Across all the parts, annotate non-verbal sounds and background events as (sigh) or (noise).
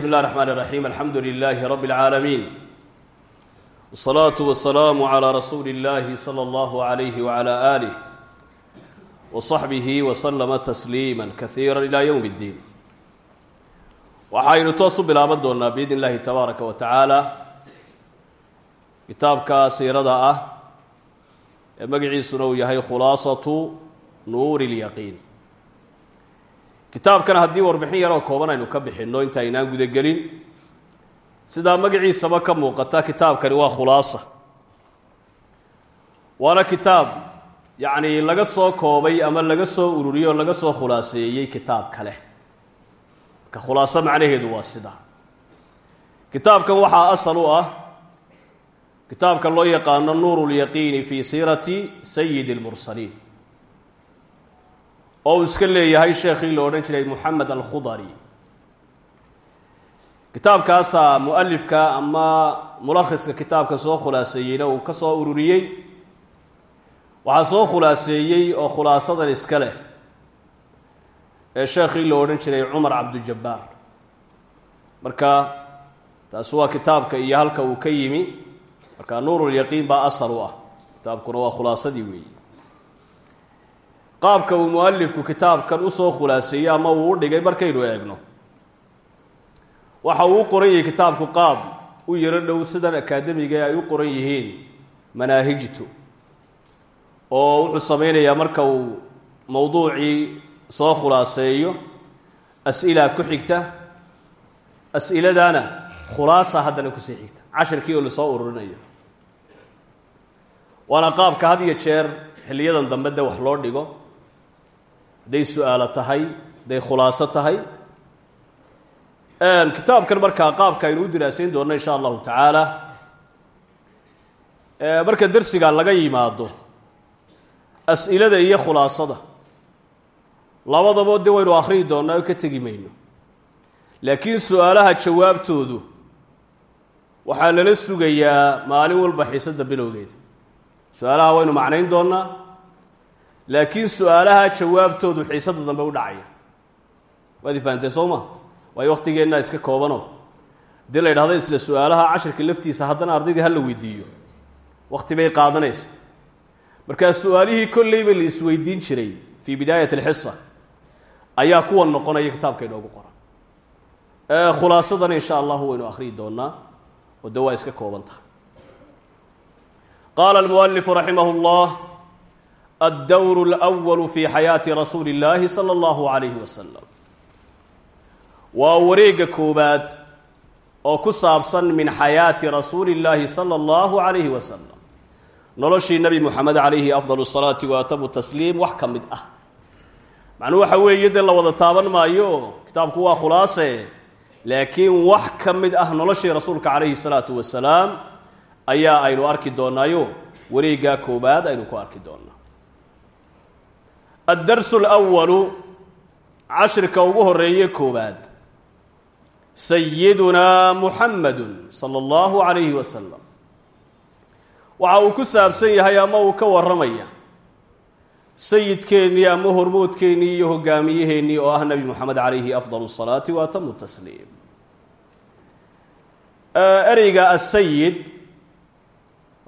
بسم الله الرحمن الرحيم الحمد لله رب العالمين والصلاة والسلام على رسول الله صلى الله عليه وعلى آله وصحبه وسلم تسليما كثيرا إلى يوم الدين waxaynu toos u bilaaban doonaa biidn اllahi tabaaraka wa tacaala kitaabka siirada ah ee magaciisuna uu yahay khulaasatu nuuri اlyaqiin kitaabkan haddii warbixin yaroo kooban aynu ka bixinno inta aynaan gudagelin sidaa magaciisaba ka muuqata kitaabkani waa khulaasa. Waana kitaab yacni laga soo koobay ama laga soo ururiyey oo laga soo khulaaseeyey kitaab kale. Marka khulaaso macnaheedu waa sidaa. Kitaabkan waxaa asal u ah kitaabka loo yaqaano nuuru lyaqiini fi siirati sayidi اlmursaliin oo uu iska leeyahay sheekhii la odhan jiray moxamed alkhudari. Kitaabkaasaa mualifka ama mulakhiska kitaabka soo khulaaseeyeyna uu ka soo ururiyey. Waxaa soo khulaaseeyey oo khulaasadan iska leh ee sheekhii la odhan jiray cumar cabdujabbaar marka taasi waa kitaabka iyo halka uu ka yimi. Marka nuurulyaqiin baa asal u ah. Kitaabkuna waa khulaasadii weeyi qaabka uu mualifku kitaabkan u soo khulaaseeyey ama uu u dhigay markaynu eegno. Waxa uu u qoran yahay kitaabku qaab u yaro dhow sidan akaademiga ay u qoran yihiin manaahijtu oo wuxuu sameynayaa marka uu mowduucii soo khulaaseeyo as-ilaa ku xigta as-iladana khulaasa haddana ku sii xigta cashirkii oo la soo ururinayo. Waana qaabka had iyo jeer xilliyadan dambe de wax loo dhigo hadday su'aalo tahay hadday khulaaso tahay. Kitaabkan markaa qaabka aynu u diraasayn doonno insha allahu tacaala. Marka dersiga laga yimaado as-ilada iyo khulaasada. Labadaba de waynu akhriyi doonnaa oo ka tegi mayno. Laakiin su'aalaha jawaabtoodu waxaa lala sugayaa maalin walba xiisada bilowgeeda. Su'aalaha waynu macnayn doonnaa laakiin su'aalaha jawaabtoodu xiisada dambe u dhacaya. Waad ifahamtee soo ma? Waayo waktigeennaa iska koobano. Haddii la yidhahdo isla su'aalaha cashirka laftiisa haddana ardaydii hala weydiiyo. Wakti bay qaadanaysa. Markaa su'aalihii kolleyba la isweydiin jiray fii bidaayat alxisa ayaa kuwa noqonaya kitaabka inoogu qoran. Khulaasadana insha allahu waynu akhriyi doonaa oo de waa iska kooban tahay qaala almualifu raximah اllah addowr اlأwal fi xayaati rasuuli اllahi salى اllahu alayhi wasalam waa wareegga koobaad oo ku saabsan min xayaati rasuuli اllaahi salى اllahu alayhi wasalam noloshii nebi moxamed calayhi afdal الsalaati wa atamu tasliim wax ka mid ah macnuu waxa weeye dee la wada taaban maayo kitaabku waa khulaase laakiin wax ka mid ah noloshii rasuulka calayhi الsalaatu wasalaam ayaa aynu arki doonaayo wareeggaa koobaad aynu ku arki doonaa addarsu alwalu cashirka ugu horeeye koowaad sayidunaa muxammadun sala allahu calayhi wasalam waxa uu ku saabsan yahay ama uu ka warramaya sayidkeennii ama hormoodkeennii iyo hogaamiyaheennii oo ah nebi moxamed calayhi afdal asalaati wa atamu tasliim ereyga asayid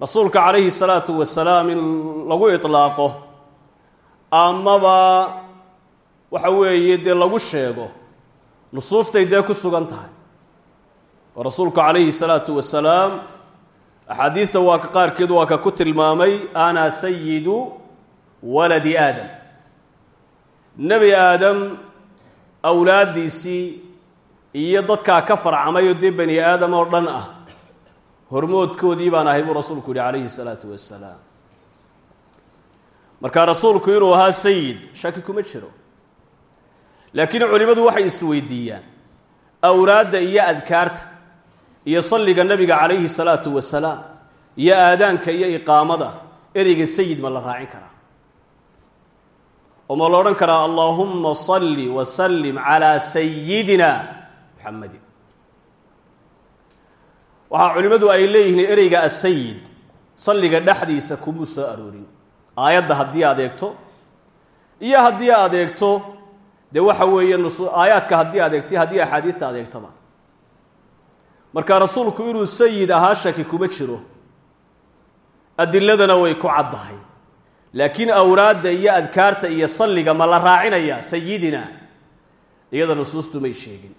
rasuulka calayhi salaatu wasalaam in lagu itlaaqo amaba waxa weeye dee lagu sheego nusuustay dee ku sugan tahay. Oo rasuulku calayhi salaatu wasalaam axaadiista waa ka qaarkeed waa ka ku tilmaamay ana sayidu waladi aadam. Nebi aadam awlaaddiisii iyo dadkaa ka farcamay oo dee bani aadam oo dhan ah hormoodkoodii baan ahay buu rasuulku yihi calayhi salaatu wasalaam marka rasuulku inuu ahaa sayid shaki kuma jiro. Laakiin culimmadu waxay isweydiiyaan awraadda iyo adkaarta iyo salliga nebiga calayhi salaatu wasalaam iyo aadaanka iyo iqaamada ereyga sayid ma la raacin karaa. Oo ma la odhan karaa allaahumma salli wasallim calaa sayidina muxamedin waxaa culimmadu ay leeyihiin ereyga asayid salliga dhexdiisa kumuu soo aroorin aayadda haddii aad eegto iyo haddii aad eegto dee waxa weeye nusu aayaadka haddii aad eegtay haddii axaadiista aad eegtaba. Marka rasuulku inuu sayid ahaa shaki kuma jiro. Adiladana way ku caddahay. Laakiin awraadda iyo adkaarta iyo salliga ma la raacinaya sayidina iyada nusuustu may sheegin.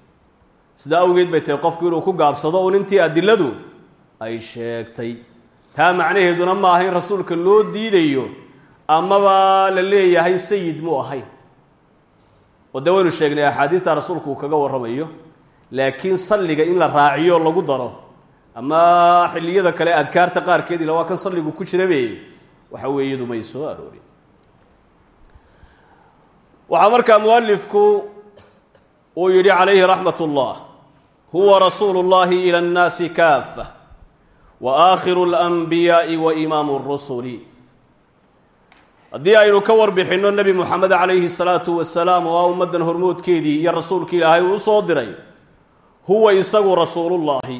Sidaa awgeed bay tahay qofku inuu ku gaabsado un intii adiladu ay sheegtay. Taa macnaheeduna ma aha in rasuulka loo diidayo amaba la leeyahay sayid muu ahayn. Oo dee waynu sheegnay axaadiidta rasuulku uu kaga warramayo laakiin salliga in la raaciyo lagu daro ama xilliyada kale adkaarta qaarkeed ila waa kan salligu ku jirabe waxa weeyadu may soo aroorin. Waxaa markaa mualifku uu yidhi calayhi raxmat ullah huwa rasuulu llahi ila annaasi kaafa wa aakhiru alanbiyaa'i wa imaamu rusuli haddii aynu ka warbixinno nebi moxamed calayhi salaatu wasalaam oo ah ummaddan hormoodkeedii iyo rasuulkii ilaahay uu u soo diray huwa isagu rasuulullaahi.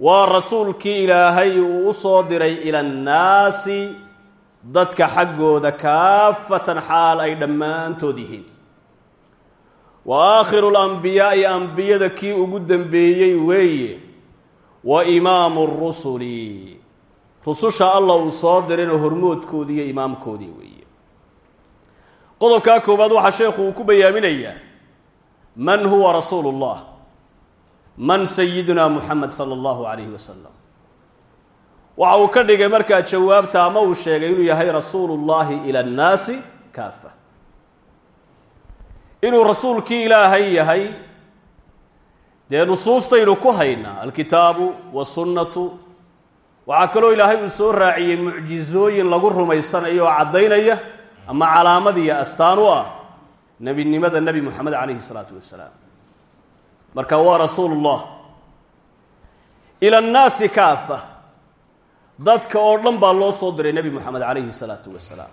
Waa rasuulkii ilaahay uu u soo diray ila annaasi dadka xaggooda kaafatan xaal ay dhammaantood yihiin. Wa aakhiru lambiyaa'i ambiyada kii ugu dembeeyey weeye wa imaamu rusuli rususha allah uu soo dirayna hormoodkoodii iyo imaamkoodii weeye. Qodobkaa koowaad waxaa sheekhu uu ku bayaaminayaa man huwa rasuulu llah man sayiduna muxamed sala allahu calayhi wasalam waxa uu ka dhigay markaa jawaabta ama uu sheegay inuu yahay rasuulu llahi ila annaasi kaafa. Inuu rasuulkii ilaahay yahay dee nusuustaynu ku haynaa alkitaabu wasunnatu waxaa kaloo ilaahay uu soo raaciyey mucjizooyin lagu rumaysanayo oo caddaynaya ama calaamad iyo astaan u ah nebinimada nebi moxamed calayhi isalaatu wasalaam marka waa rasuulullah ila annaasi kaafa? Dadka oo dhan baa loo soo diray nebi moxamed calayhi salaatu wasalaam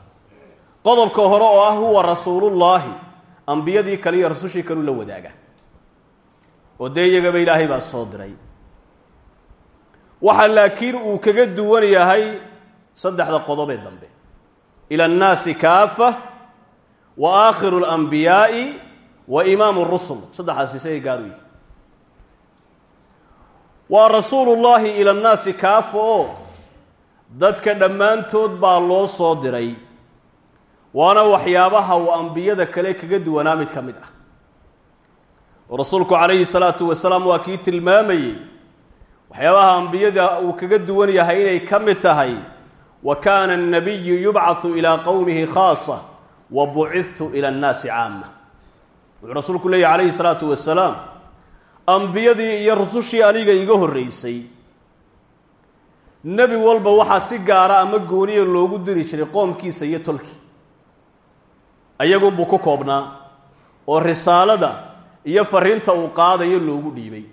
qodobka hore oo ah huwa rasuulullaahi ambiyadii kale iyo rasushii kaleu la wadaaga. Oo dee iyagaba ilaahay baa soo diray waxa laakiin uu kaga duwan yahay saddexda qodobee dambe. Ila annaasi kaafa wa aakhiru alanbiyaa'i wa imaamu rusul saddexdaas isagay gaaru yihi waa rasuulullaahi ila annaasi kaafa oo dadka dhammaantood baa loo soo diray. Waana waxyaabaha uu ambiyada kale kaga duwanaa mid ka mid ah. Oo rasuulku calayhi salaatu wasalaam waa kii tilmaamayey waxyaabaha ambiyada uu kaga duwan yahay inay ka mid tahay wa kaana annabiyu yubcathu ilaa qowmihi khaasa wa bucidtu ila annaasi caama wuxuu rasuulku leeyahy calayhi salaatu wasalaam ambiyadii iyo rusushii aniga iga horreysay nebi walba waxaa si gaara ama gooniya loogu diri jiray qoomkiisa iyo tolkii. Ayagunbuu ku koobnaa oo risaalada iyo fariinta uu qaadayo loogu dhiibay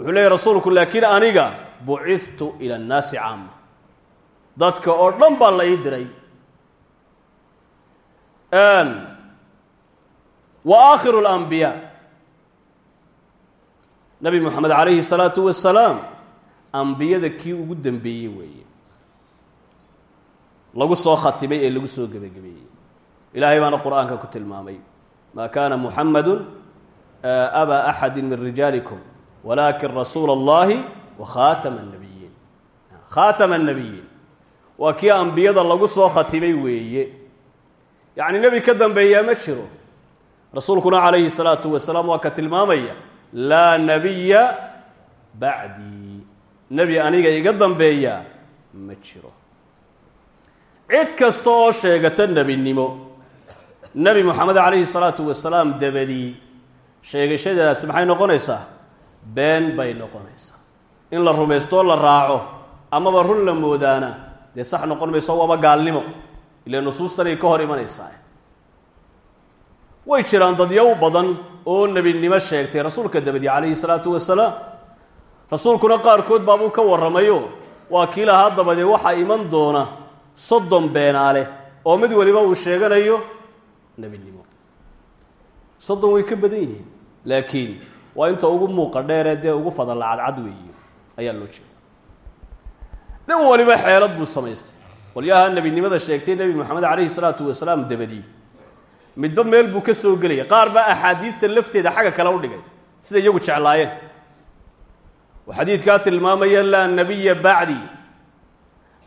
wuxuu leeyahy rasuulku laakiin aniga bucidtu ila annaasi caama. Dadka oo dhan baa la ii diray. Wa aakhiru alambiyaa nabi moxamed calayhi salaatu wasalaam ambiyada kii ugu dambeeyey weeye. Lagu soo khatimay ee lagu soo gebagabeeyey ilaahay baana qur'aanka ku tilmaamay. Maa kaana muxamadu abaa axadi min rijaalikum walaakin rasuula allahi wa khaatama nabiyiin khaatama annabiyiin waa kii ambiyada lagu soo khatimay weeye yacni nebi ka dambeeyaa ma jiro rasuulkuna calayhi salaatu wasalaam waa ka tilmaamaya laa nabiya bacdii nebi aniga iga dambeeyaa ma jiro cid kasta oo sheegata nebinimo nebi moxamed calayhi salaatu wasalaam dabadii sheegashadaas maxay noqonaysaa been bay noqonaysaa in la rumaystoo la raaco. Amaba run la moodaana dee sax noqon mayso waaba gaalnimo. Ile nusuustanay ka hor imanaysaa way jiraan dadyow badan oo nebinimo sheegtay rasuulka dabadii calayhi salaatu wasalaam. Rasuulkuna qaarkood baabuu ka warramayo waa kii lahaa dabadee waxaa iman doona soddon beenaale oo mid waliba uu sheeganayo nebinimo. Soddon way ka badan yihiin laakiin waa inta ugu muuqa dheeree dee ugu fadalla cadcad weeye ayaa loo jeeda nin waliba xeelad buu samaystay. Qolyaha nebinimada sheegtay nebi moxamed calayhi salaatu wasalaam dabadii. Midba meel buu ka soo gelaya qaar baa axaadiidta lafteeda xagga kale u dhigay sida iyagu jeclaayeen. Oo xadiidkaa tilmaamaya laa nabiya bacdi.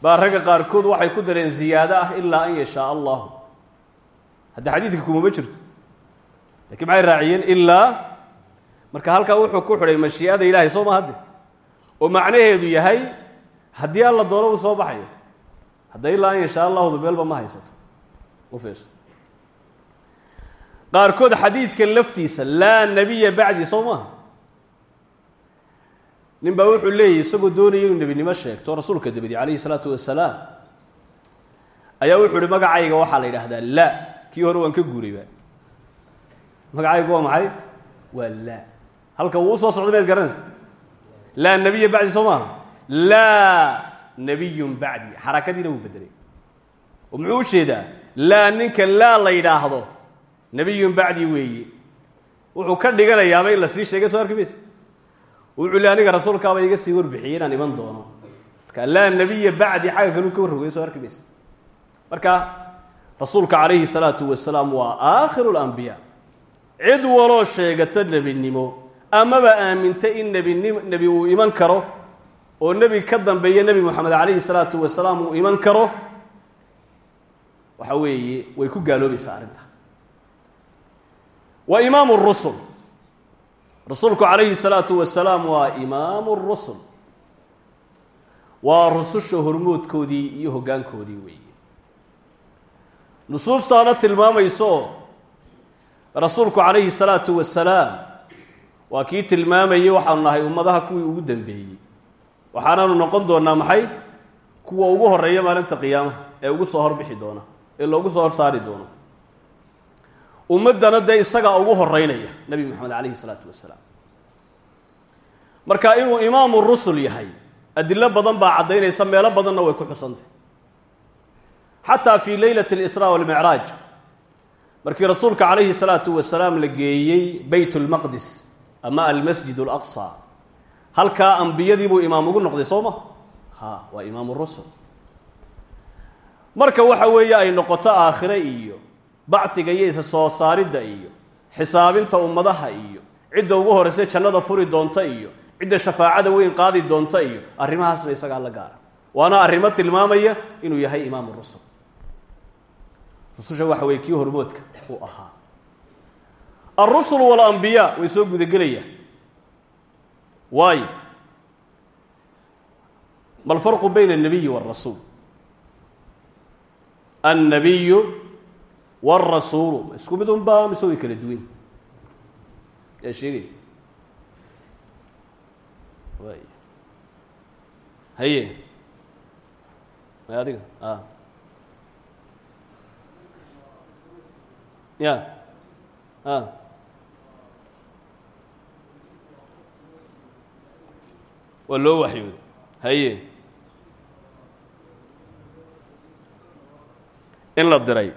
Baa ragga qaarkood waxay ku dareen ziyaado ah ilaa an yashaa allahu. Hadda xadiidka kumama jirto. Lakiin maxay raaciyeen? Ilaa marka halkaa wuxuu ku xidhay mashii'ada ilaahay soo ma hadde oo macnaheedu yahay haddii alla doono uu soo baxayo hadda ilaa an yashaa allahudu meelba ma haysato. U fiirso. Qaarkood xadiidkan laftiisa laa nebiya bacdi soo maaha nin baa wuxuu leeyahy isagoo doonaya inuu nebinimo sheegto rasuulka dabadi calayhi salaatu wasalaam ayaa wuxuu uhi magacayga waxaa la yidhaahdaa la. Kii hore waan ka guurayba. Magacaygu waa maxay? Waa halka uu u soo socday maad garanaysa laa nebiya bacdi soo maaha laa nebiyun bacdi. Xarakadiina wuu bedelay oo muxuu u jeedaa? Laa ninka laa la yidhaahdo nebiyun bacdi weeye wuxuu ka dhiganayaaba in la sii sheegay soo arki maysa wuxuu le aniga rasuulkaaba iga sii warbixiyey inaan iman doono. Marka laa nebiya bacdi xagga kaluu ka warrogay soo arki maysa marka rasuulka calayhi salaatu wasalaam waa aakhiru lambiyaa cid waloo sheegata nebinimo amaba aaminta in nebi uu iman karo oo nebi ka dambeeya nebi moxamed calayhi salaatu wasalaam uu iman karo waxa weeye way ku gaaloobaysaa arrinta. Wa imaamu rusul. Rasuulku calayhi salaatu wasalaam waa imaamu rusul. Waa rususha hormoodkoodii iyo hoggaankoodii weeye. Nusuustaana tilmaamayso rasuulku calayhi salaatu wasalaam waa kii tilmaamayey waxaanu nahay ummadaha kuwii ugu dambeeyey. Waxaanaanu noqon doonaa maxay? Kuwa ugu horreeya maalinta qiyaamaha ee ugu soo horbixi doona ee loogu soo hor saari doono. Ummaddana dee isagaa ugu horeynaya nebi moxamed calayhi salaatu wasalaam. Marka inuu imaamu rusul yahay adilo badan baa caddaynaysa meelo badanna way ku xusantay. Xataa fii leylati alisraa walmicraaj markii rasuulka calayhi salaatu wasalaam la geeyey beyt lmaqdis ama almasjid alaqsa halkaa ambiyadii buu imaam ugu noqday soo ma ha waa imaamu rusul marka waxa weeye ay noqoto aakhire iyo bachiga iyo isa soo saaridda iyo xisaabinta ummadaha iyo cidda ugu horeysa jannada furi doonta iyo cidda shafaacada weyn qaadi doonta iyo arrimahaasna isagaa la gaara waana arrimo tilmaamaya inuu yahay imaamu rusul rususha waxa weye kii hormoodka uu ahaa alrusul walambiyaa way soo gudagelayaan waayo. ma alfarqu bayna alnabiyi wاlrasuul annabiyu wاlrasuulu ma isku mid un baa mise way kala duwan yaa sheegaya waay haye may adiga ya waa loo waxyooday haye. In la diray.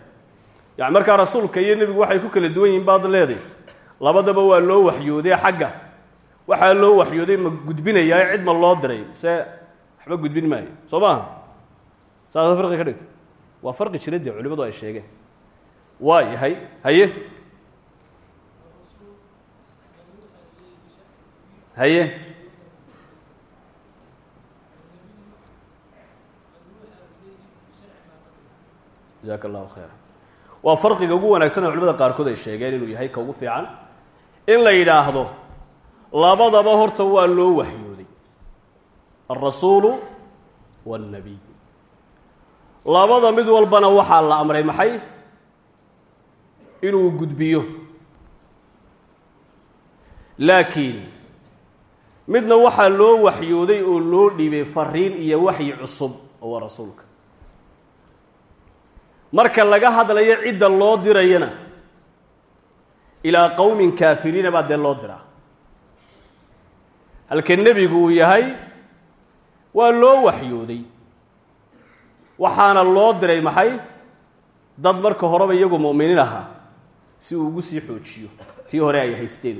Yani markaa rasuulka iyo nebigu waxay ku kala duwan yihiin baad leeday. Labadaba waa loo waxyooday xagga. Waxaa loo waxyooday ma gudbinayaa cid ma loo diray. Mise waxba gudbin maayo. Soo maaha saasa farqi ka dhigta. Waa farqi jira culimadu ay sheegeen. Waa yahay haye. Haye jazaaka allahu khayra waa farqiga ugu wanaagsan ee culimada qaarkood ay sheegeen inuu yahay ka ugu fiican in la yidhaahdo labadaba horta waa loo waxyooday. Alrasuulu waاlnabiy labada mid walbana waxaa la amray maxay? Inuu gudbiyo. Laakiin midna waxaa loo waxyooday oo loo dhiibay fariin iyo waxyi cusub oo waa rasuulka marka laga hadlayo cidda loo dirayana ilaa qowmin kaafiriina baa dee loo diraa. Halka nebigu uu yahay waa loo waxyooday. Waxaana loo diray maxay? Dad marka horeba iyagu mu'miniin ahaa si uu ugu sii xoojiyo. Tii hore ay haysteen.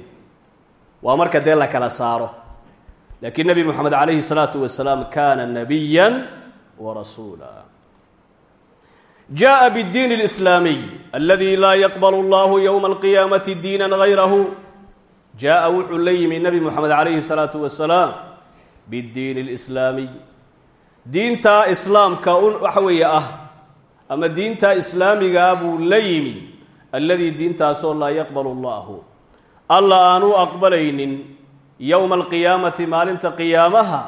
Waa marka dee la kala saaro. Laakiin nebi moxamed calayhi salaatu wasalaam kaana nabiya wa rasuula jaءa bالdiin الإslaamiy aladi laa yaqbal اllah ywma اlqiyaamati diina غayrahu jaa'a wuxuu la yimi nebi moxamed calayhi salaatu wasalaam biddiini alislaamiy diintaa islaamka waxa weeye ah ama diintaa islaamigaa buu la yimi alladii diintaasoo laa yaqbalu allahu alla aanu aqbalaynin yowma alqiyaamati maalinta qiyaamaha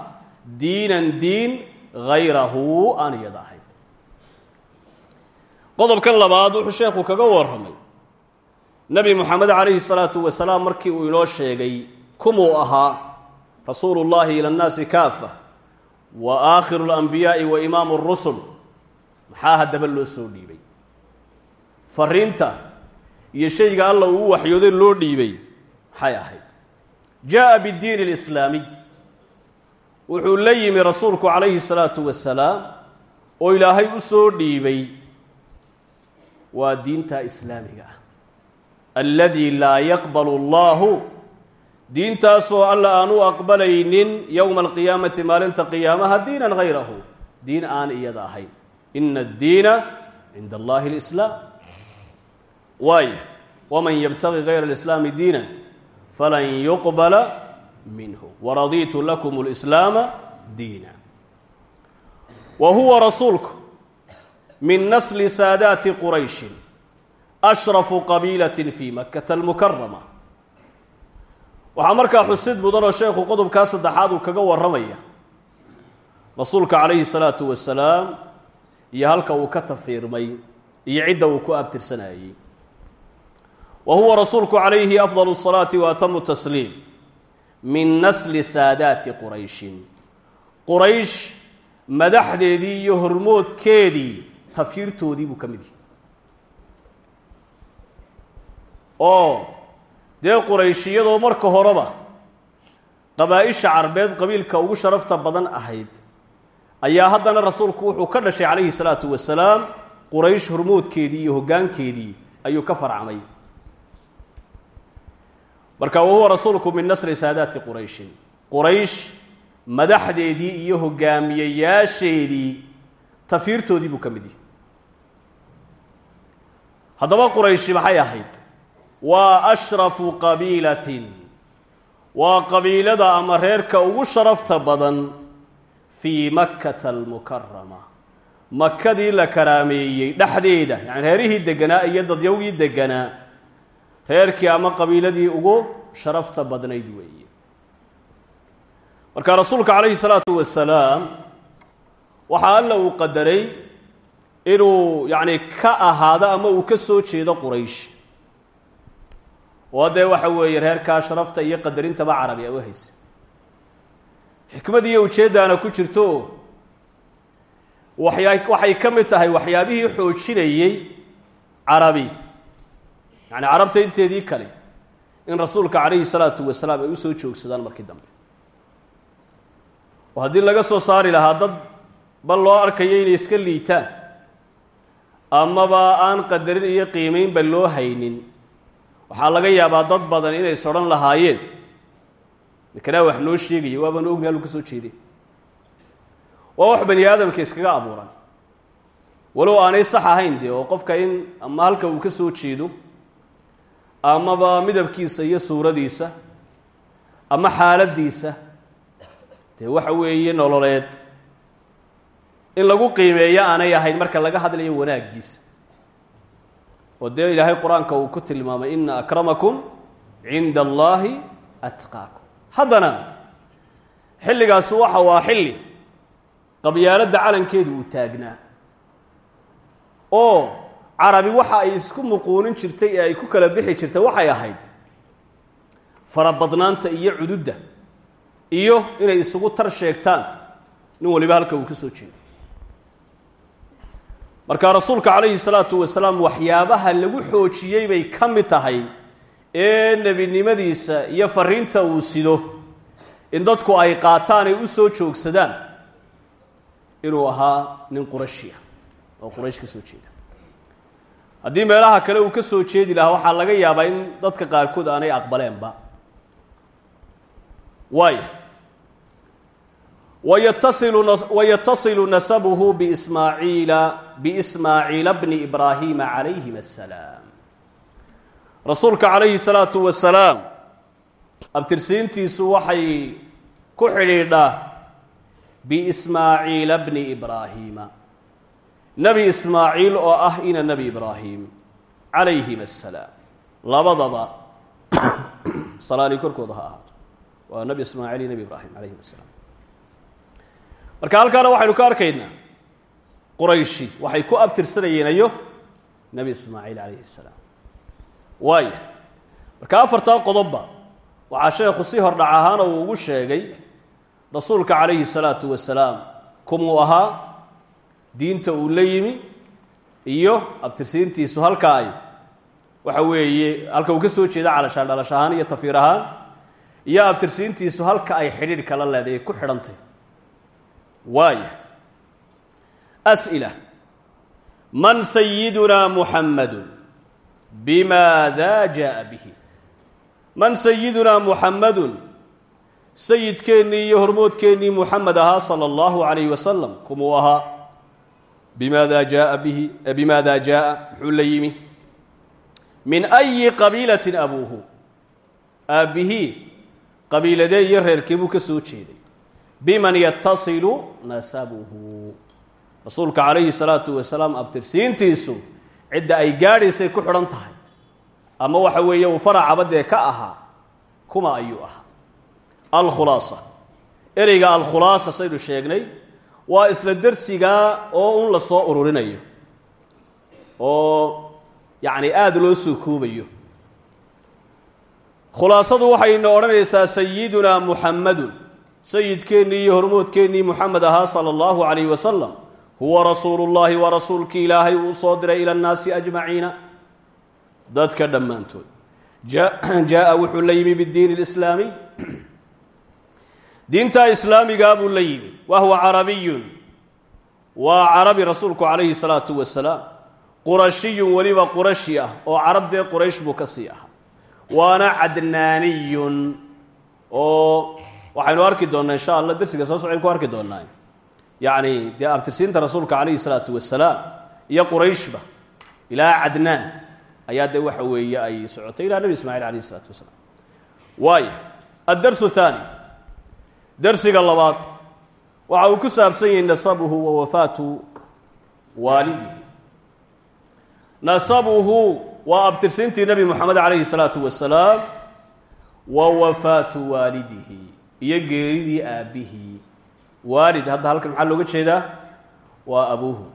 diinan diin hayrahu aan iyada ahayn qodobkan labaad wuxuu sheekhu kaga warramay. Nebi moxamed calayhi salaatu wasalaam markii uu inoo sheegay kumuu ahaa rasuulu llahi ila annaasi kaafa wa aakhiru alanbiyaa'i wa imaamu rusul. Maxaa haddaba loo soo dhiibay? Fariinta iyo shayga alla uu waxyooday loo dhiibay maxay ahayd? Jaa'a biddiini alislaamiy wuxuu la yimi rasuulku calayhi salaatu wasalaam oo ilaahay u soo dhiibay waa diinta islaamiga ah. Alladii laa yaqbalu allahu diintaasoo alla aanu aqbalaynin yowma alqiyaamati maalinta qiyaamaha diinan hayrahu diin aan iyada ahayn. Ina addiina cinda allahi alislaam. Waay waman yabtagi gayra alislaami diinan falan yuqbala minhu waraditu lakum alislaama diina wa huwa rasuulku min nasli saadaati qurayshin ashrafu qabiilatin fi makkata almukarama waxaa markaa xusid mudanoo sheekhu qodobkaa saddexaad uu kaga warramaya. Rasuulka calayhi salaatu wasalaam iyo halka uu ka tafiirmay iyo cidda uu ku abtirsanayey. Wa huwa rasuulku calayhi afdal الsalaati wa atamu tasliim min nasli saadaati qurayshin. Quraysh madaxdeedii iyo hormoodkeedii tafyiirtoodii buu ka mid yahay. Oo dee qurayshiyadoo marka horeba qabaa-isha carbeed qabiilka ugu sharafta badan ahayd ayaa haddana rasuulku wuxuu ka dhashay calayhi salaatu wasalaam quraysh hormoodkeedii iyo hoggaankeedii ayuu ka farcmay marka wahuwa rasuulku min nasri saadaati qurayshin. Quraysh madaxdeedii iyo hogaamiyeyaasheedii tafiirtoodii buu ka mid yahay haddaba qurayshi maxay ahayd? Waa ashrafu qabiilatin. Waa qabiilada ama reerka ugu sharafta badan fii makkata almukarama makadii la karaameeyey dhexdeeda yani reerihii deganaa iyo dadyowgii deganaa reerkii ama qabiiladii ugu sharafta badnayd weeye. Marka rasuulka calayhi salaatu wasalaam waxaa alla uu qadaray inuu yacni ka ahaado ama uu ka soo jeedo quraysh. Oo waxa weeye reerkaa sharafta iyo qadarintaba carabi a u haysa xikmad iyo ujeeddaana ku jirto waxyaa waxay ka mid tahay waxyaabihii xoojinayey carabi. Yacni carabta inteedii kale in rasuulka calayhi salaatu wasalaam ay u soo joogsadaan markii dambe. Oo haddii laga soo saari lahaa dad bal loo arkayo inay iska liitaan amaba aan qadarin iyo qiimeynba loo haynin. Waxaa laga yaabaa dad badan inay sodhan lahaayeen. Makanaa wax noo sheegaya waabanu ogni haluu ka soo jeeday waa wax bani aadamka iskaga abuuran. Walow aanay sax ahayn dee oo qofka in ama halka uu ka soo jeedo amaba midabkiisa iyo suuradiisa ama xaaladdiisa dee waxa weeye nololeed in lagu qiimeeyo aanay ahayn marka laga hadlayo wanaaggiisa. Oo dee ilaahay qur'aanka uu ku tilmaamay ina akramakum cinda allaahi atqaakum. Haddana xilligaasi waxa waa xilli qabyaaladda calankeedu uu taagnaa. Oo carabi waxa ay isku muquunin jirtay ee ay ku kala bixi jirtay waxay ahayd farabadnaanta iyo cududda iyo inay isugu tar sheegtaan. Nin waliba halka uu ka soo jeedo marka rasuulka calayhi salaatu wasalaam waxyaabaha lagu xoojiyey bay ka mid tahay ee nebinimadiisa iyo fariinta uu sido in dadku ay qaataan ay u soo joogsadaan inuu ahaa nin qurashi ah oo quraysh ka soo jeeda. Haddii meelaha kale uu ka soo jeedi lahaa waxaa laga yaabaa in dadka qaarkood aanay aqbaleenba. Waaya wayatasilu nasabuhu biismaaciila biismaaciila bni ibraahima calayhim assalaam rasuulka calayhi salaatu wasalaam abtirsiintiisu waxay ku xidhiidhaa biismaaciila bni ibraahiima nebi ismaaciil oo ah ina nebi ibraahim calayhim assalaam labadaba (coughs) salaani korkooda ha ahaato. Waa nebi ismaaciil iyo nebi ibraahim calayhim assalaam marka halkaana waxaynu ka arkaynaa qurayshi waxay ku abtirsanayeen ayo nebi ismaaciil calayhi salaam. Waaya marka afartaa qodobba waxaa sheekhu si hordhac ahaana uu ugu sheegay rasuulka calayhi salaatu wasalaam kumuu ahaa diinta uu la yimi iyo abtirsiintiisu halka ay waxa weeye halka uu ka soo jeeda calashaan dhalash ahaan iyo tafiir ahaan iyo abtirsiintiisu halka ay xidhiidh kala leedahay ku xidhantay. Waaya as'ila man sayidunaa muxammadu bimaada jaaa bihi man sayidunaa muxammadun sayidkeennii iyo hormoodkeennii muxamed ahaa sala allahu calayhi wasalam kumuu ahaa bimaada jaaa bihi bimaada jaaa muxuu la yimi min ayi qabiilatin abuuhu aabbihii qabiiladee iyo reerkee buu ka soo jeeday biman yatasilu nasabuhu rasuulka calayhi salaatu wasalaam abtirsiintiisu cidda ay gaadhaysay ku xidhan tahay. Ama waxa weeye uu faracaba dee ka ahaa kuma ayuu ahaa. Alkhulaasa. Ereyga alkhulaasa saynu sheegnay waa isla dersigaa oo un la soo ururinayo oo yacni aada loo soo koobayo. Khulaasadu waxayna odhanaysaa sayidunaa muxammadun sayidkeennii iyo hormoodkeennii muxamed ahaa sala allahu calayhi wasalam huwa rasuulu llaahi waa rasuulkii ilaahay uu soo diray ila annaasi ajmaciina. Dadka dhammaantood. (clears throat) Jaa wuxuu la yimi bidiin اlislaamiy (clears throat) diinta islaamigaa buu la yimi. Wa huwa carabiyun. Waa carabi rasuulku calayhi salaatu wasalaam qurashiyun weliba qurashi ah oo carabdee quraysh buu ka sii ahaa. Waana cadnaaniyun. Oo waxaynu arki doonnaa insha allah socaynu ku arki doonnaa yacni dee abtirsiinta rasuulka calayhi salaatu wasalaam iyo qurayshba ilaa cadnaan ayaa dee waxa weeye ay socotay ilaa nebi ismaaciil calayhi isalaatu wasalaam waaya addarsu thaani darsiga labaad waxa uu ku saabsan yahay nasabuhu wa wafaatu waalidihi. Nasabuhu waa abtirsiintii nebi moxamed calayhi salaatu wasalaam wa wafaatu iyo geeridii aabbihii waalid hadda halkan maxaa looga jeedaa? Waa abuuhu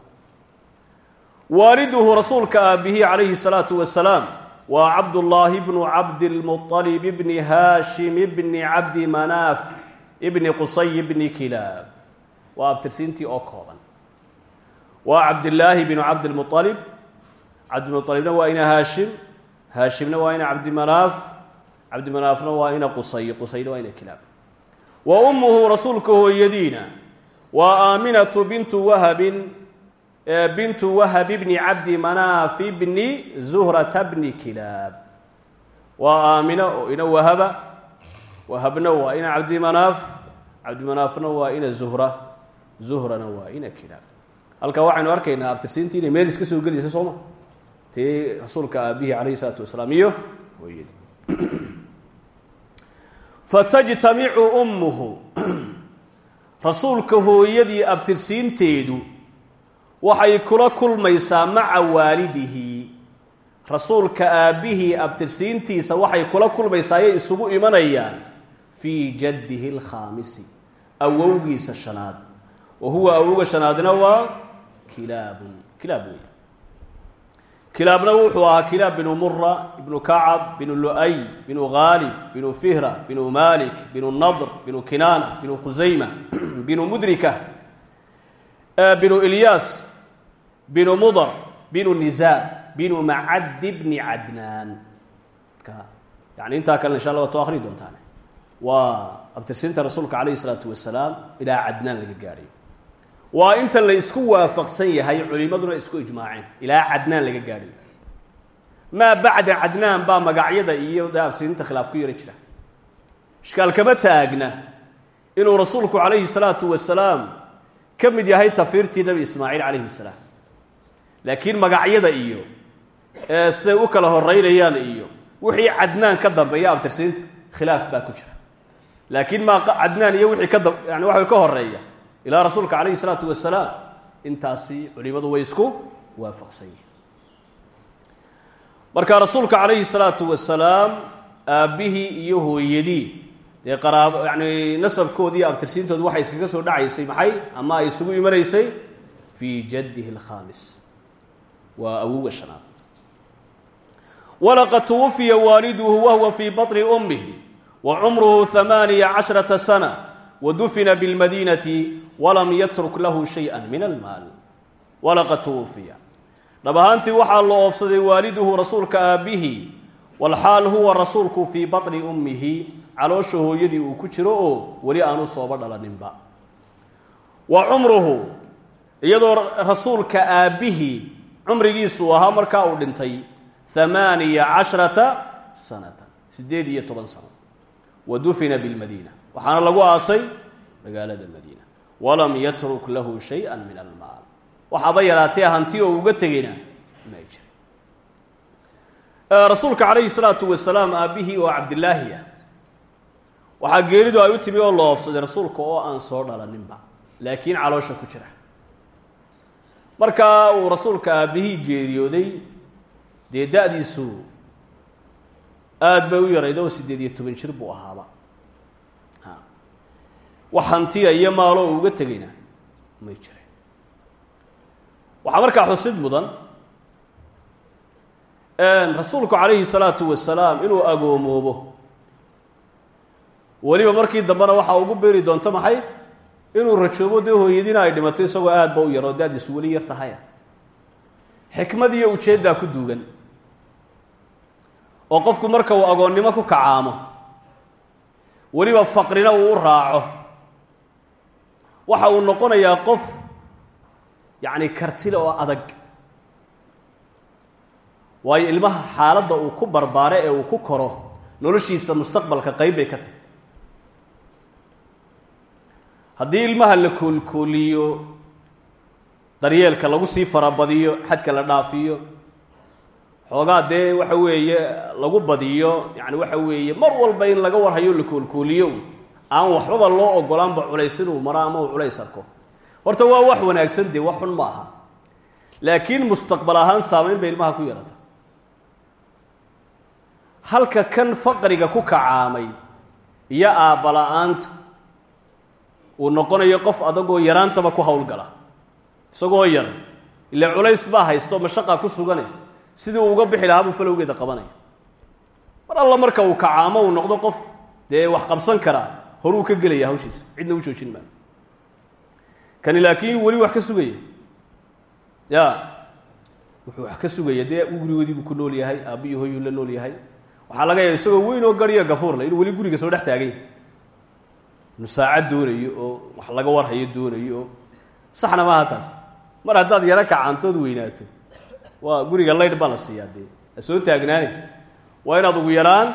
waaliduhu rasuulka aabbihii calayhi salaatu wasalaam waa cabdullaahi bnu cabdilmuطalib bni haashim bni cabdi manaaf ibni qusay bni kilaab. Waa abtirsiintii oo kooban. Waa cabdillaahi bnu cabdilmualib cabdilmualibna waa ina haashim. Haashimna waa ina cabdimanaaf cabdimanaafna waa ina qusay. Qusayna waa ina kilaab wa ummuhu rasuulka hooyadiina. Waa aaminatu bintu wahabin bintu wahab bni cabdi manaaf bni zuhrata bni kilaab. Waa aamina oo ina wahaba wahabna waa ina cabdimanaaf cabdimanaafna waa ina zuhra zuhrana waa ina kilaab. Halkaa waxaynu arkaynaa abtirsiintii inay meel iska soo gelaysa sooma tii rasuulka aabihii calayhi isalaatu wasalaam iyo hooyadii fatajtamicu ummuhu. Rasuulka hooyadii abtirsiinteedu waxay kula kulmaysaa maca waalidihi. Rasuulka aabbihii abtirsiintiisa waxay kula kulmaysaa ayay isugu imanayaan fii jaddihi alkhaamisi awowgiisa shanaad. Wa huwa awowga shanaadna waa kilaabun kilaab wey kilaabna wuxuu ahaa kilaab binu mura ibnu kacab binu lu'ay binu haalib binu fihra binu malik binu nadr binu kinaana binu khusayma (clears throat) binu mudrika binu ilyaas binu mudar binu nizaar binu macaddi bni cadnaan. Yani intaa kalena insha allah waad soo akhri doontaan waa abtirsiinta rasuulka calayhi isalaatu wasalaam ilaa cadnaan laga gaadhay waa inta la isku waafaqsan yahay culimaduna isku ijmaaceen. Ilaa cadnaan laga gaadhay maa bacda cadnaan baa magacyada iyo abtirsiinta khilaaf ku yaro jira. Ishkaal kama taagna inuu rasuulku calayhi salaatu wasalaam ka mid yahay tafiirtii nebi ismaaciil calayhi salaam. Laakiin magacyada iyo siday u kala horeynayaan iyo wixii cadnaan ka dambeeya abtirsiinta khilaaf baa ku jira. Laakiin maa cadnaan iyo wixii ka da yani waxa ka horreeya ilaa rasuulka calayhi salaatu wasalaam intaasi culimadu way isku waafaqsan yihiin marka rasuulka calayhi salaatu wasalaam aabbihii iyo hooyadii dee qaraab yani nasabkoodi iyo abtirsiintoodu waxay soo dhacaysay maxay? Ama ay isugu imanaysay? Fii jaddihi alkhaamis. Waa awowga shanaad. Walaqad tuwafiya waaliduhu wahuwa fii baطni ummihi wa cumruhu cashrata sana wa dufina bilmadiinati walam yatruk lahu shayئa min almaal walaqad tuwafiya dhab ahaantii waxaa la oofsaday waaliduhu rasuulka aabbihii walxaal huwa rasuulku fii baطni ummihi caloosha hooyadii uu ku jiro oo weli aanu sooba dhalaninba wa cumruhu iyadoo rasuulka aabbihii cumrigiisuu ahaa markaa uu dhintay hamaaniya cashrata sanatan waxaana lagu aasay magaalada madiina. Walam yatruk lahu shayئa min almaal. Waxaaba yaraatee hanti oo uga tegayna ma ay jirin rasuulka calayhi salaatu wasalaam aabbihii oo cabdilaahi ah waxaa geeridu ay u timi oo la oofsaday rasuulka oo aan soo dhalaninba laakiin caloosha ku jira. Markaa uu rasuulka aabbihii geeriyooday dee da-diisu aada bay u yarayd oo toban jir buu ahaaba wax hantiya iyo maaloo uga tegayna may jireen. Waxaa markaa xusid mudan rasuulku calayhi salaatu wasalaam inuu agoomoobo weliba markii dambena waxaa ugu beeri doonto maxay? Inuu rajoobo dee hooyadiina ay dhimatay isagoo aada ba u yaroo daadiisu weli yar tahaya xikmad iyo ujeeddaa ku duugan. Oo qofku marka uu agoonnimo ku kacaamo weliba faqrina uu u raaco waxa uu noqonayaa qof yacni kartile oo adag. Waayo ilmaha xaaladda uu ku barbaare ee uu ku koro noloshiisa mustaqbalka qayb bay ka tahy haddii ilmaha la koolkooliyo daryeelka lagu sii farabadiyo xadka la dhaafiyo xoogaa dee waxa weeye lagu badiyo yani waxa weeye mar walba in laga warhayo la koolkooliyo aan waxbaba loo ogolaanba culays inuu maro ama uu culays arko. Horta waa wax wanaagsan dee wax xun ma aha laakiin mustaqbal ahaan saamayn bay ilmaha ku yeelata halka kan faqriga ku kacaamay iyo aabbala-aanta uu noqonayo qof adagoo yaraantaba ku howlgala isagoo yar ile culays baa haysto mashaqaa ku sugane sidii uu uga bixi lahaa buu falowgeeda qabanaya. Mar alla marka uu kacaamo uu noqdo qof dee wax qabsan karaa horuu ka gelaya hawshiisa cidna u joojin maayo kani laakiin weli wax ka sugaya. Ya wuxuu wax ka sugaya. Dee gurigoodii buu ku nool yahay aabbiyo hoyuu la nool yahay. Waxaa laga yaaba isagoo weyn oo gariyo gafuurle inuu weli guriga soo dhex taagay. Inu saacad doonayo oo wax laga warhayo doonayo oo saxna maaha taas. Mar haddaad yaro kacaantood weynaato. Waa guriga laydh baa la siiyaa dee. Soo taagnaane. Waa inaad ugu yaraan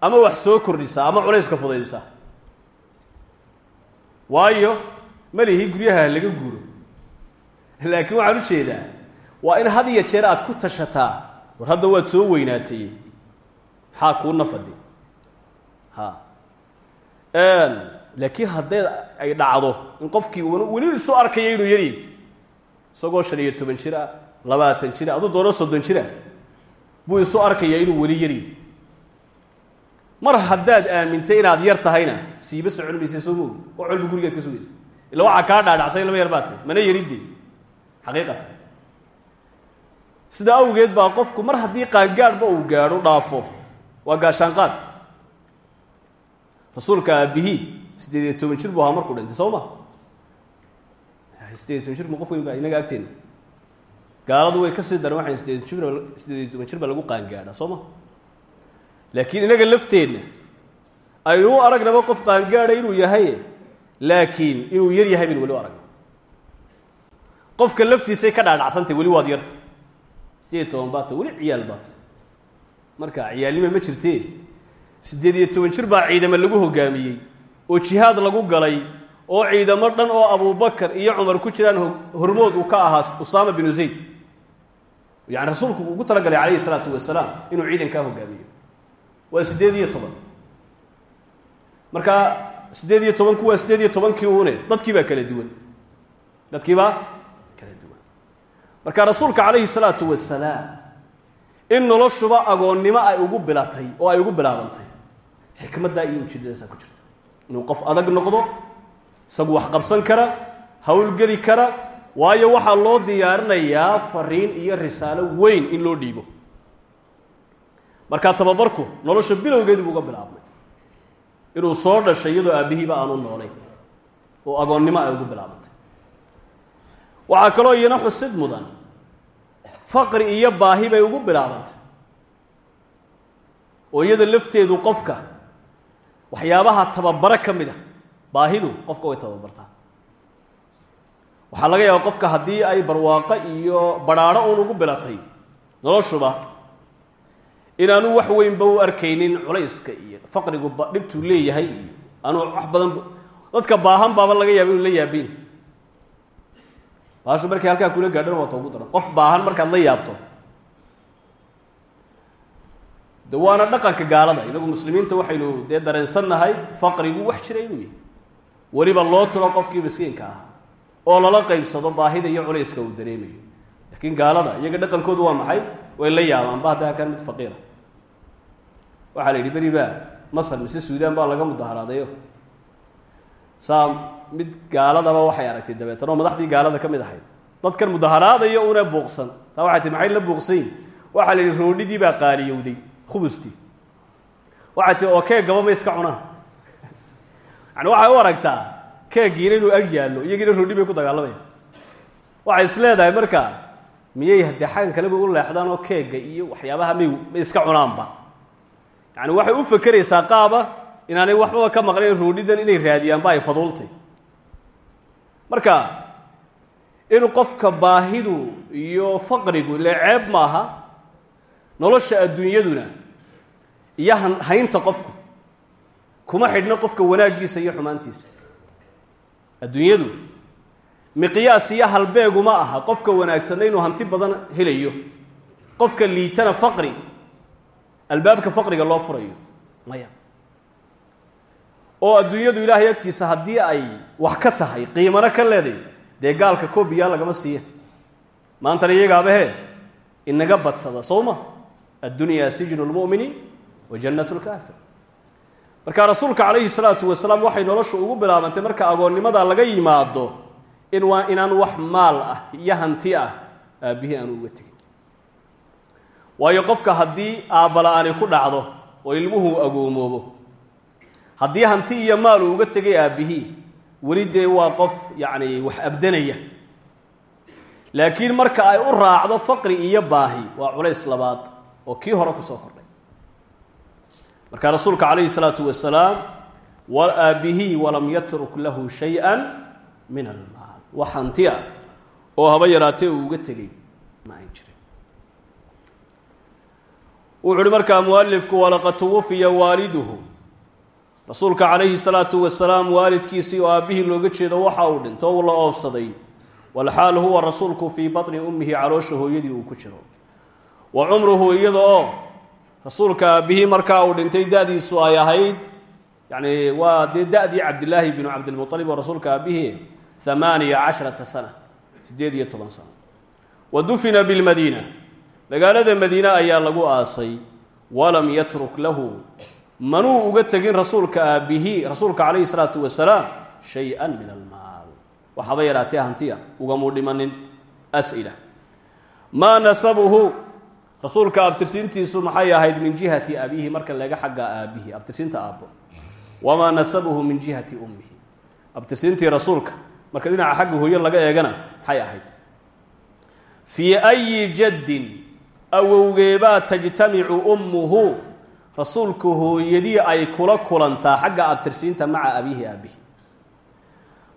ama wax soo kordhisaa ama culayska fudaydisaa waayo malihi guryaha laga guuro. Laakiin waxaan u jeedaa waa in had iyo jeer aad ku tashataa. War hadda waad soo weynaatay. Maxaa kuu nafade ha. Laakiin haddee ay dhacdo in qofkii weli isu arkaya inuu yari isagoo shan iyo toban jir ah labaatan jir ah aduu doono soddon jir ah buu isu arkayaa inuu weli yari mar haddaad aamintay inaad yar tahayna siiba socon maysa soo moogi wax walba gurigaad ka sugaysa illa waxaa kaa dhaadhacsay lama yar baa mana yaridde xaqiiqatan. Sida awgeed baa qofku mar haddii qaangaadhba uu gaadho dhaafo. Waa gaashaanqaad rasuulka aabihii siddeed toban jir buu ahaa markuu dhintay soo ma? Toban jir ma baa inaga agteena gaaladu way ka sii daran waxay sideed toban jir lagu qaangaadhaa soo ma laakiin inaga lafteenna aynuu aragnaba qof qaangaadha inuu yahay laakiin inuu yar yahay baynu weli u qofka laftiisay ka dhaadhacsantay weli waad yarta siddeed iyo toban baata weli ciyaal baata marka ciyaalnima ma jirtee siddeed iyo toban jir baa ciidamo lagu hogaamiyey oo jihaad lagu galay oo ciidamo dhan oo abubakar iyo cumar ku jiraan hormood uu ka ahaa usaama binu zayd yani rasuulku ugu talagalay calayhi salaatu wasalaam inuu ciidankaa hogaamiyo waa siddeed iyo toban. Marka siddeed iyo tobanku waa siddeed iyo tobankii uune dadkii baa kala duwan. Dadkii baa kala duwan. Marka rasuulka calayhi salaatu wasalaam in noloshuba agoonnimo ay ugu bilatay oo ay ugu bilaabantay xikmaddaa iyo ujeedadaasaa ku jirta. Inuu qof adag noqdo isagu wax qabsan kara howlgeli kara waayo waxaa loo diyaarinayaa fariin iyo risaalo weyn in loo dhiibo markaa tababarku nolosha bilowgeedi buu uga bilaabmay. Inuu soo dhashay iyadoo aabbihiiba aanu noolayn oo agoonnimo ay ugu bilaabantay. Waxaa kaloo iyana xusid mudan. Faqri iyo baahi bay ugu bilaabantay. Oo iyada lafteedu qofka waxyaabaha tababaro ka mid a baahidu qofka way tababartaa. Waxaa laga yaaba qofka haddii ay barwaaqo iyo badhaadho uun ugu bilatay noloshuba inaanu wax weynba u arkaynin culayska iyo faqrigu dhibtuu leeyahay iyo wax badan dadka baahan baaba laga yaaba inu la yaabin. Baashu markay halkaa kula gaadhana waa ta ugu daran. Qof baahan markaad la yaabto. De dhaqanka gaalada inagu muslimiinta waxaynu dee dareensannahay faqrigu wax jira inuu yahay. Weliba loo tiro qofkii miskiinka ah oo lala qaybsado baahida iyo culayska uu dareemayo. Laakiin gaalada iyaga dhaqankoodu waa maxay way la yaabaan ba hadda kan mid faqiira. Waxaa la yidhi beri baa masar mise suudaan baa laga mudaharaadayo. Saa mid gaaladaba waxay aragtay dabeetan oo madaxdii gaalada ka mid ahayd dadkan mudaharaadaya una buuqsan. Taa waxay tii la buuqsanyin waxaa la yidhi roodhidii baa qaaliyowday khubustii waxay tii oo keegaba ma iska cunaan. Yani waxay u aragtaa keegiina inuu ag yaallo iyagiina roodhi bay ku dagaalamayaan waxay is leedahay marka miyay haddee xaggan kaleba u leexdaan oo keega iyo waxyaabaha may may iska cunaanba. Yani waxay u fakeraysaa qaaba inaanay waxbaba ka maqnayn roodhidan inay raadiyaanba ay faduultay marka in qofka baahidu iyo faqrigu ile ceeb maaha nolosha adduunyaduna iyo haynta qofku kuma xidhno qofka wanaaggiisa iyo xumaantiisa. Adduunyadu miqyaas iyo halbeeguma aha. Qofka wanaagsanna inuu hanti badan helayo. Qofka liitana faqri albaabka faqriga loo furayo. Maya. Oo adduunyadu ilaahay agtiisa haddii ay wax ka tahay qiimano ka leeday dee gaalka koobiyaa lagama siiya maantana iyagaabahee inaga badsada sowma addunyaa sijnu lmu'mini wa jannat lkaafir marka rasuulka calayhi salaatu wasalaam waxay noloshu ugu bilaabantay marka agoonnimada laga yimaado in waa inaan wax maal ah iyo hanti ah aabbihii aanu uga tegin. Waayo qofka haddii aabbala-aani ku dhacdo oo ilmuhu agoomoobo haddii hanti iyo maal uu uga tegay aabbihii weli dee waa qof yacni wax abdanaya. Laakiin marka ay u raacdo faqri iyo baahi waa culays labaad oo kii hore ku soo kordhay. Marka rasuulka calayhi salaatu wasalaam wa aabbihii walam yatruk lahu shay-an min almaal wax hanti oo haba yaraatee uu uga tegey. Ma ayn jirin. Wuxu uhi markaa mualifku walaqad tuwafiya waaliduhu. Rasuulka calayhi salaatu wasalaam waalidkiisii oo aabbihii looga jeedo waxa uu dhinto uu la oofsaday. Walxaal huwa rasuulku fii batni ummihi caloosha hooyadii uu ku jiro. Wa cumruhu iyada oo rasuulka aabbihii markaa uu dhintay da-diisu ay ahayd yani waa dee da-dii cabdilaahi binu cabdilmualib oo rasuulka aabbihii amaaniya casharata sana siddeed iyo toban sano wa dufina bilmadiina magaalada madiine ayaa lagu aasay walam yatruk lahu manuu uga tegin rasuulka aabbihii rasuulka calayhi salaatu wasalaam shay-an min almaal waxaaba yaraatee hantiya ugamuu dhimanin as'ila maa nasabuhu rasuulka abtirsiintiisu maxay ahayd min jihati abiihi marka laga xagga aabbihi abtirsiinta aabbo. Wamaa nasabuhu min jihati ummihi. Abtirsiintii rasuulka marka dhinaca xagga hooyo laga eegana maxay ahayd. Fii ayi jaddin awowgeebaa tajtamicu ummuhu? Rasuulka hooyadii ay kula kulantaa xagga abtirsiinta maca abiihi aabbihi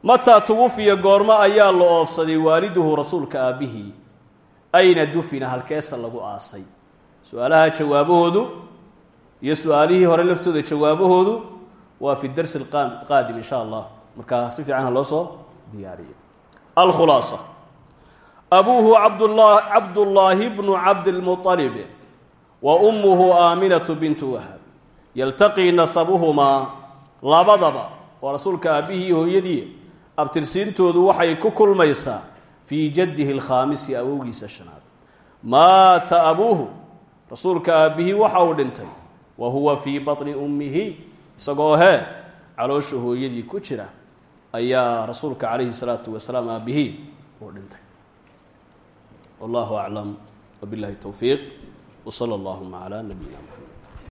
mataa tuwufiya goormo ayaa la oofsaday waaliduhu rasuulka aabbihii. Ayna dufina halkeesa lagu aasay. Su'aalaha jawaabahoodu iyo su'aalihii hore laftooda jawaabahoodu waa fi darsi qaadim insha allah. Markaa si fiican ha loo soo diyaariyo alkhulaasa. Abuuhu cabdullaahi bnu cabdilmualib wa ummuhu aaminatu bintu wahab. Yaltaqii nasabuhumaa labadaba waa rasuulka aabbihii hooyadii abtirsiintoodu waxay ku kulmaysaa fii jaddihi alkhaamisi awowgiisa shanaad. Maata abuuhu rasuulka aabbihii waxa uu dhintay wa huwa fii baطni ummihi isagoo hee caloosha hooyadii ku jira ayaa rasuulka calayhi الsalaatu wasalaam aabbihii uu dhintay. Wallahu aclam wbillahi towfiiq wsala allahuma calaa nabiyina mxamed